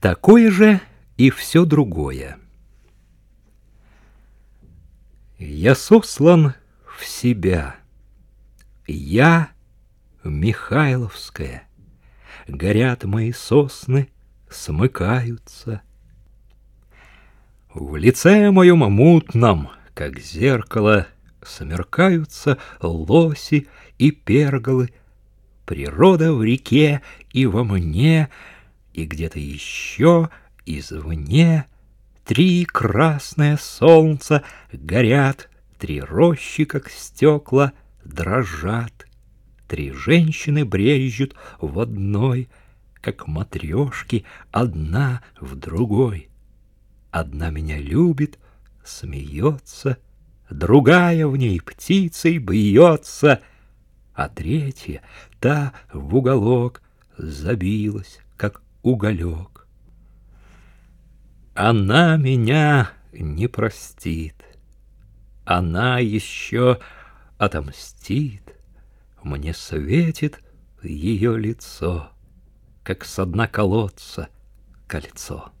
Такое же и все другое. Я сослан в себя. Я Михайловская. Горят мои сосны, смыкаются. В лице моем мутном, как зеркало, Смеркаются лоси и перголы, Природа в реке и во мне, И где-то еще извне Три красное солнца горят, Три рощи, как стекла, дрожат. Три женщины брежут в одной, Как матрешки, одна в другой. Одна меня любит, смеется, Другая в ней птицей бьется, А третья, та в уголок, Забилась, как уголек. Она меня не простит, Она еще отомстит, Мне светит ее лицо, Как со дна колодца кольцо.